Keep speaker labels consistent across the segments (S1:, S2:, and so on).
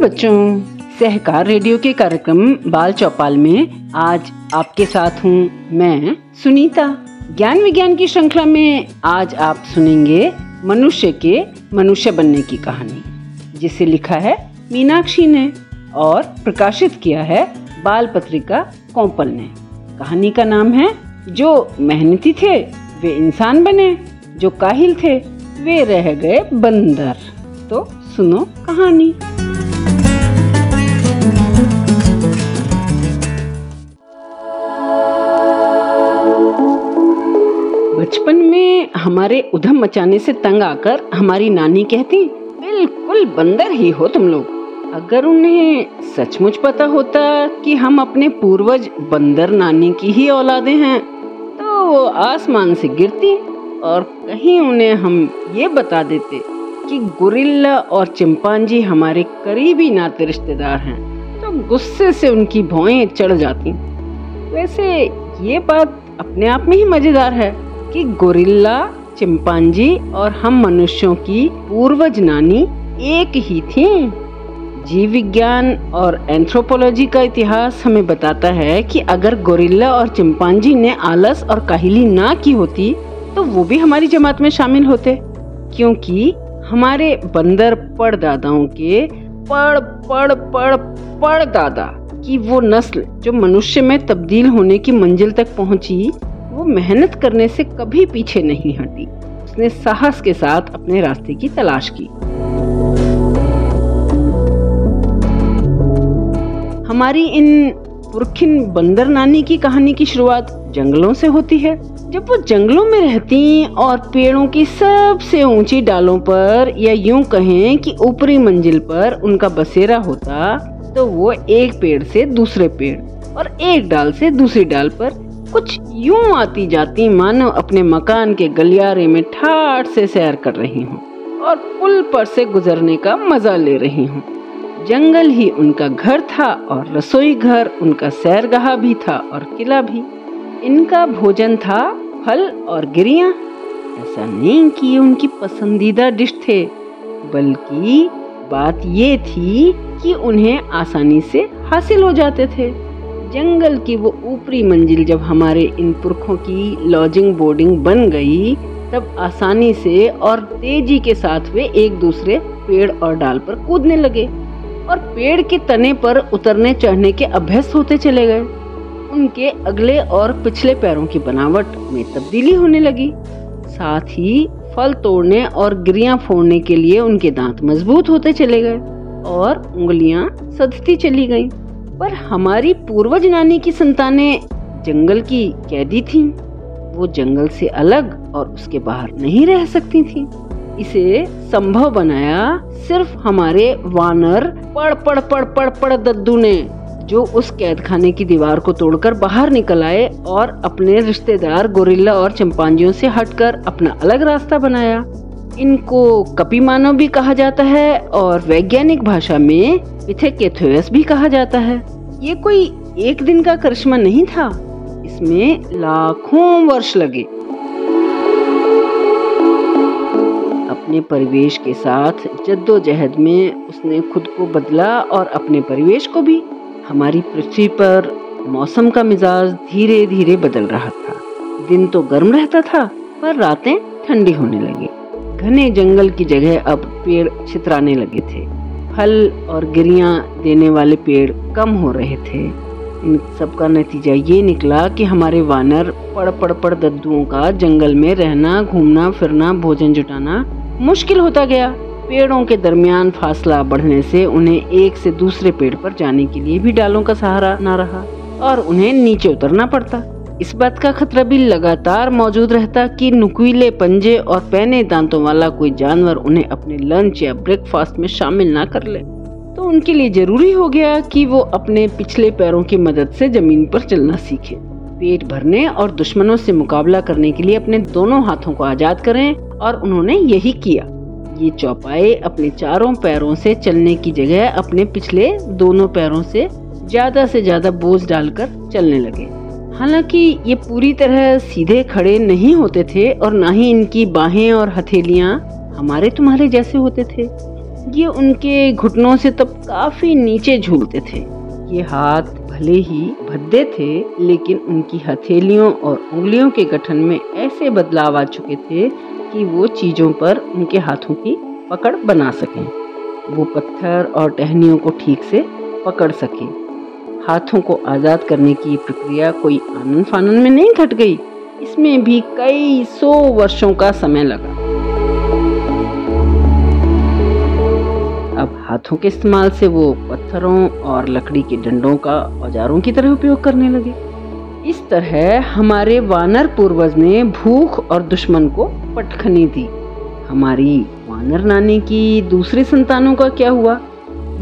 S1: बच्चों, सहकार रेडियो के कार्यक्रम बाल चौपाल में आज आपके साथ हूँ मैं सुनीता। ज्ञान विज्ञान की श्रृंखला में आज आप सुनेंगे मनुष्य के मनुष्य बनने की कहानी, जिसे लिखा है मीनाक्षी ने और प्रकाशित किया है बाल पत्रिका कौपल ने। कहानी का नाम है, जो मेहनती थे, वे इंसान बने, जो काहिल थे, वे रह गए बंदर। तो सुनो कहानी। बचपन में हमारे उधम मचाने से तंग आकर हमारी नानी कहती, बिल्कुल बंदर ही हो तुम लोग। अगर उन्हें सचमुच पता होता कि हम अपने पूर्वज बंदर नानी की ही औलादे हैं तो वो आसमान से गिरती और कहीं उन्हें हम ये बता देते कि गुरिल्ला और चिंपांजी हमारे करीबी नाते रिश्तेदार हैं तो गुस्से से उनकी भौएँ चढ़ जाती। वैसे ये बात अपने आप में ही मज़ेदार है। कि गोरिल्ला, चिंपांजी और हम मनुष्यों की पूर्वज नानी एक ही थी। जीव विज्ञान और एंथ्रोपोलॉजी का इतिहास हमें बताता है कि अगर गोरिल्ला और चिंपांजी ने आलस और काहिली ना की होती तो वो भी हमारी जमात में शामिल होते। क्योंकि हमारे बंदर पड़ दादाओं के पड़ पड़ पड़ पड़ दादा की वो नस्ल जो मनुष्य में तब्दील होने की मंजिल तक पहुँची वो मेहनत करने से कभी पीछे नहीं हटी। उसने साहस के साथ अपने रास्ते की तलाश की। हमारी इन पुरखिन बंदर नानी की कहानी की शुरुआत जंगलों से होती है। जब वो जंगलों में रहती और पेड़ों की सबसे ऊँची डालों पर या यूँ कहें कि ऊपरी मंजिल पर उनका बसेरा होता तो वो एक पेड़ से दूसरे पेड़ और एक डाल से दूसरी डाल पर कुछ यूँ आती जाती मानो अपने मकान के गलियारे में ठाठ से सैर कर रही हूँ और पुल पर से गुजरने का मज़ा ले रही हूँ। जंगल ही उनका घर था और रसोई घर, उनका सैरगाह भी था और किला भी। इनका भोजन था फल और गिरिया। ऐसा नहीं कि ये उनकी पसंदीदा डिश थे, बल्कि बात ये थी कि उन्हें आसानी से हासिल हो जाते थे। जंगल की वो ऊपरी मंजिल जब हमारे इन पुरखों की लॉजिंग बोर्डिंग बन गई, तब आसानी से और तेज़ी के साथ वे एक दूसरे पेड़ और डाल पर कूदने लगे और पेड़ के तने पर उतरने चढ़ने के अभ्यस्त होते चले गए उनके अगले और पिछले पैरों की बनावट में तब्दीली होने लगी साथ ही फल तोड़ने और गिरियाँ फोड़ने के लिए उनके दांत मज़बूत होते चले गए और उंगलियाँ सदती चली गईं। पर हमारी पूर्वज नानी की संतानें जंगल की कैदी थीं। वो जंगल से अलग और उसके बाहर नहीं रह सकती थीं। इसे संभव बनाया सिर्फ़ हमारे वानर पड़ पड़ पड़ पड़ पड़ दद्दू ने, जो उस कैद खाने की दीवार को तोड़कर बाहर निकल आए और अपने रिश्तेदार गोरिल्ला और चिंपांजियों से हटकर अपना अलग रास्ता बनाया इनको कपी मानव भी कहा जाता है और वैज्ञानिक भाषा में पिथेकेथोयस भी कहा जाता है। ये कोई एक दिन का करिश्मा नहीं था। इसमें लाखों वर्ष लगे। अपने परिवेश के साथ जद्दोजहद में उसने खुद को बदला और अपने परिवेश को भी। हमारी पृथ्वी पर मौसम का मिजाज धीरे धीरे बदल रहा था। दिन तो गर्म रहता था, पर रातें ठंडी होने लगी। घने जंगल की जगह अब पेड़ छितराने लगे थे। फल और गिरियाँ देने वाले पेड़ कम हो रहे थे। इन सब का नतीजा ये निकला कि हमारे वानर पड़ पड़ पड़ दद्दुओं का जंगल में रहना, घूमना, फिरना, भोजन जुटाना मुश्किल होता गया। पेड़ों के दरमियान फासला बढ़ने से उन्हें एक से दूसरे पेड़ पर जाने के लिए भी डालों का सहारा ना रहा और उन्हें नीचे उतरना पड़ता। इस बात का खतरा भी लगातार मौजूद रहता कि नुकीले पंजे और पैने दांतों वाला कोई जानवर उन्हें अपने लंच या ब्रेकफास्ट में शामिल ना कर ले। तो उनके लिए ज़रूरी हो गया कि वो अपने पिछले पैरों की मदद से ज़मीन पर चलना सीखे। पेट भरने और दुश्मनों से मुकाबला करने के लिए अपने दोनों हाथों को आज़ाद करें और उन्होंने यही किया। ये चौपाए अपने चारों पैरों से चलने की जगह अपने पिछले दोनों पैरों से ज़्यादा से ज़्यादा बोझ डालकर चलने लगे। हालाँकि ये पूरी तरह सीधे खड़े नहीं होते थे और ना ही इनकी बाहें और हथेलियाँ हमारे तुम्हारे जैसे होते थे। ये उनके घुटनों से तब काफ़ी नीचे झूलते थे। ये हाथ भले ही भद्दे थे, लेकिन उनकी हथेलियों और उंगलियों के गठन में ऐसे बदलाव आ चुके थे कि वो चीज़ों पर उनके हाथों की पकड़ बना सकें। वो पत्थर और टहनियों को ठीक से पकड़ सके। हाथों को आज़ाद करने की प्रक्रिया कोई आनंद फानन में नहीं घट गई। इसमें भी कई सौ वर्षों का समय लगा। अब हाथों के इस्तेमाल से वो पत्थरों और लकड़ी के डंडों का औजारों की तरह उपयोग करने लगे। इस तरह हमारे वानर पूर्वज ने भूख और दुश्मन को पटखनी दी। हमारी वानर नानी की दूसरी संतानों का क्या हुआ?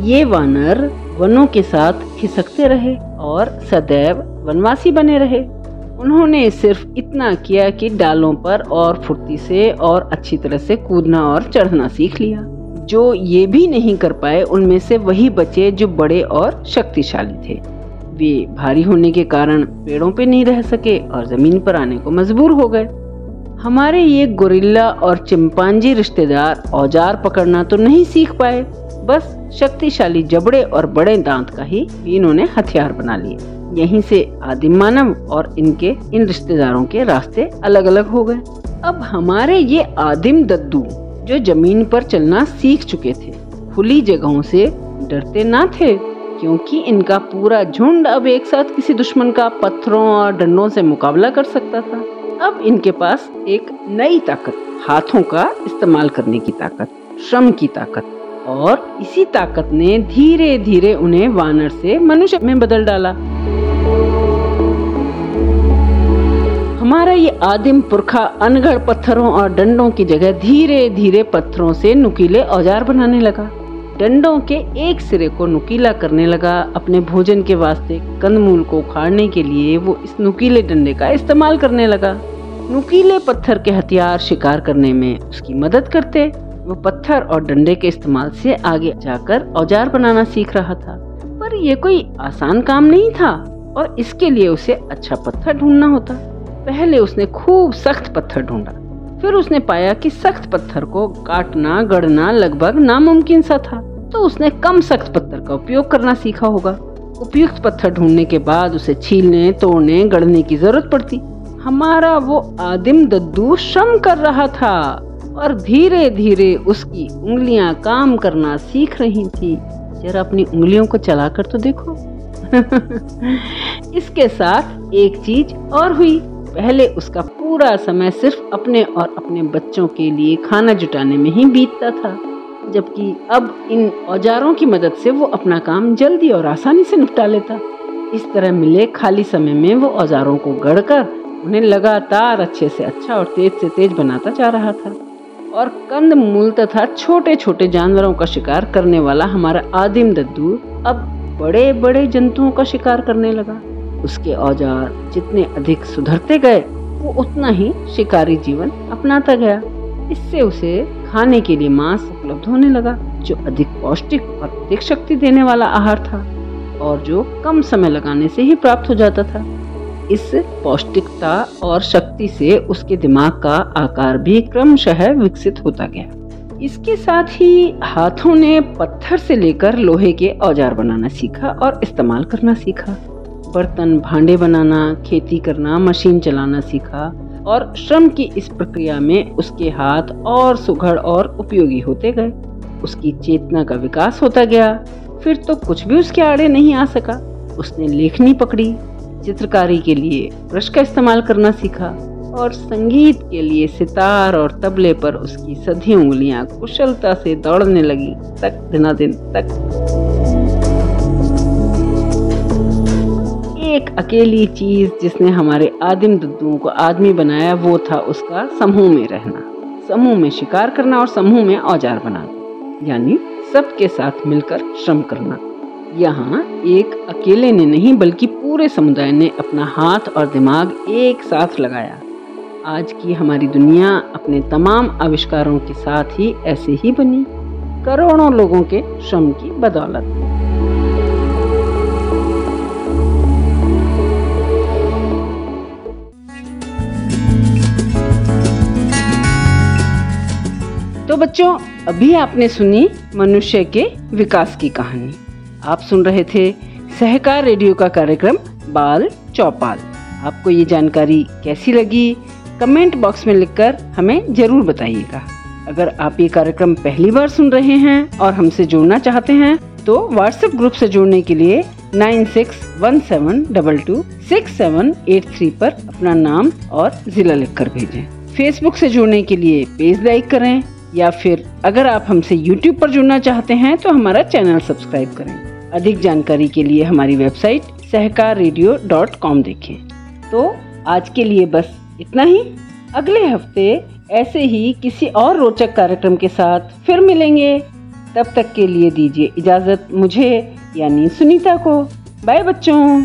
S1: ये वानर वनों के साथ खिसकते रहे और सदैव वनवासी बने रहे। उन्होंने सिर्फ़ इतना किया कि डालों पर और फुर्ती से और अच्छी तरह से कूदना और चढ़ना सीख लिया। जो ये भी नहीं कर पाए, उनमें से वही बचे जो बड़े और शक्तिशाली थे। वे भारी होने के कारण पेड़ों पे नहीं रह सके और ज़मीन पर आने को मजबूर हो गए। हमारे ये गोरिल्ला और चिंपांजी रिश्तेदार औज़ार पकड़ना तो नहीं सीख पाए। बस शक्तिशाली जबड़े और बड़े दांत का ही इन्होंने हथियार बना लिए। यहीं से आदिम मानव और इनके इन रिश्तेदारों के रास्ते अलग अलग हो गए। अब हमारे ये आदिम दद्दू जो ज़मीन पर चलना सीख चुके थे, खुली जगहों से डरते ना थे, क्योंकि इनका पूरा झुंड अब एक साथ किसी दुश्मन का पत्थरों और डंडों से मुकाबला कर सकता था। अब इनके पास एक नई ताकत, हाथों का इस्तेमाल करने की ताकत, श्रम की ताकत और इसी ताकत ने धीरे धीरे उन्हें वानर से मनुष्य में बदल डाला। हमारा ये आदिम पुरखा अनगढ़ पत्थरों और डंडों की जगह धीरे धीरे पत्थरों से नुकीले औज़ार बनाने लगा। डंडों के एक सिरे को नुकीला करने लगा अपने भोजन के वास्ते। कंदमूल को उखाड़ने के लिए वो इस नुकीले डंडे का इस्तेमाल करने लगा। नुकीले पत्थर के हथियार शिकार करने में उसकी मदद करते। वो पत्थर और डंडे के इस्तेमाल से आगे जाकर औज़ार बनाना सीख रहा था। पर यह कोई आसान काम नहीं था और इसके लिए उसे अच्छा पत्थर ढूंढना होता। पहले उसने खूब सख्त पत्थर ढूंढा। फिर उसने पाया कि सख्त पत्थर को काटना, गढ़ना लगभग नामुमकिन सा था। तो उसने कम सख्त पत्थर का उपयोग करना सीखा होगा। उपयुक्त पत्थर ढूँढने के बाद उसे छीलने, तोड़ने, गढ़ने की ज़रूरत पड़ती। हमारा वो आदिम दद्दू श्रम कर रहा था। और धीरे धीरे उसकी उंगलियाँ काम करना सीख रही थी। जरा अपनी उंगलियों को चलाकर तो देखो। इसके साथ एक चीज़ और हुई। पहले उसका पूरा समय सिर्फ़ अपने और अपने बच्चों के लिए खाना जुटाने में ही बीतता था, जबकि अब इन औजारों की मदद से वो अपना काम जल्दी और आसानी से निपटा लेता। इस तरह मिले खाली समय में वो औजारों को गढ़कर उन्हें लगातार अच्छे से अच्छा और तेज से तेज बनाता जा रहा था। और कंद मूल तथा छोटे छोटे जानवरों का शिकार करने वाला हमारा आदिम दद्दू अब बड़े बड़े जंतुओं का शिकार करने लगा। उसके औज़ार जितने अधिक सुधरते गए, वो उतना ही शिकारी जीवन अपनाता गया। इससे उसे खाने के लिए मांस उपलब्ध होने लगा, जो अधिक पौष्टिक और अधिक शक्ति देने वाला आहार था और जो कम समय लगाने से ही प्राप्त हो जाता था। इस पौष्टिकता और शक्ति से उसके दिमाग का आकार भी क्रमशः विकसित होता गया। इसके साथ ही हाथों ने पत्थर से लेकर लोहे के औज़ार बनाना सीखा और इस्तेमाल करना सीखा। बर्तन भांडे बनाना, खेती करना, मशीन चलाना सीखा और श्रम की इस प्रक्रिया में उसके हाथ और सुघड़ और उपयोगी होते गए। उसकी चेतना का विकास होता गया। फिर तो कुछ भी उसके आड़े नहीं आ सका। उसने लेखनी पकड़ी। चित्रकारी के लिए, ब्रश का इस्तेमाल करना सीखा और संगीत के लिए सितार और तबले पर उसकी सधी उंगलियाँ कुशलता से दौड़ने लगी तक, दिना दिन तक। एक अकेली चीज़ जिसने हमारे आदिम दुद्दुओं को आदमी बनाया, वो था उसका समूह में रहना। समूह में शिकार करना और समूह में औज़ार बनाना, यानी सबके साथ मिलकर श्रम करना। यहाँ एक अकेले ने नहीं, बल्कि पूरे समुदाय ने अपना हाथ और दिमाग एक साथ लगाया। आज की हमारी दुनिया अपने तमाम आविष्कारों के साथ ही ऐसे ही बनी। करोड़ों लोगों के श्रम की बदौलत। तो बच्चों, अभी आपने सुनी मनुष्य के विकास की कहानी। आप सुन रहे थे सहकार रेडियो का कार्यक्रम बाल चौपाल। आपको ये जानकारी कैसी लगी? कमेंट बॉक्स में लिखकर हमें ज़रूर बताइएगा। अगर आप ये कार्यक्रम पहली बार सुन रहे हैं और हमसे जुड़ना चाहते हैं तो व्हाट्सएप ग्रुप से जुड़ने के लिए nine six one seven double two six seven eight three पर अपना नाम और जिला लिखकर भेजें। फेसबुक से जुड़ने के लिए पेज लाइक करें या फिर अगर आप हमसे यूट्यूब पर जुड़ना चाहते हैं तो हमारा चैनल सब्सक्राइब करें। अधिक जानकारी के लिए हमारी website Sahkar radio dot com देखे तो आज के लिए बस इतना ही। अगले हफ़्ते ऐसे ही किसी और रोचक कार्यक्रम के साथ फिर मिलेंगे। तब तक के लिए दीजिए इजाज़त मुझे, यानी सुनीता को। बाय बच्चों।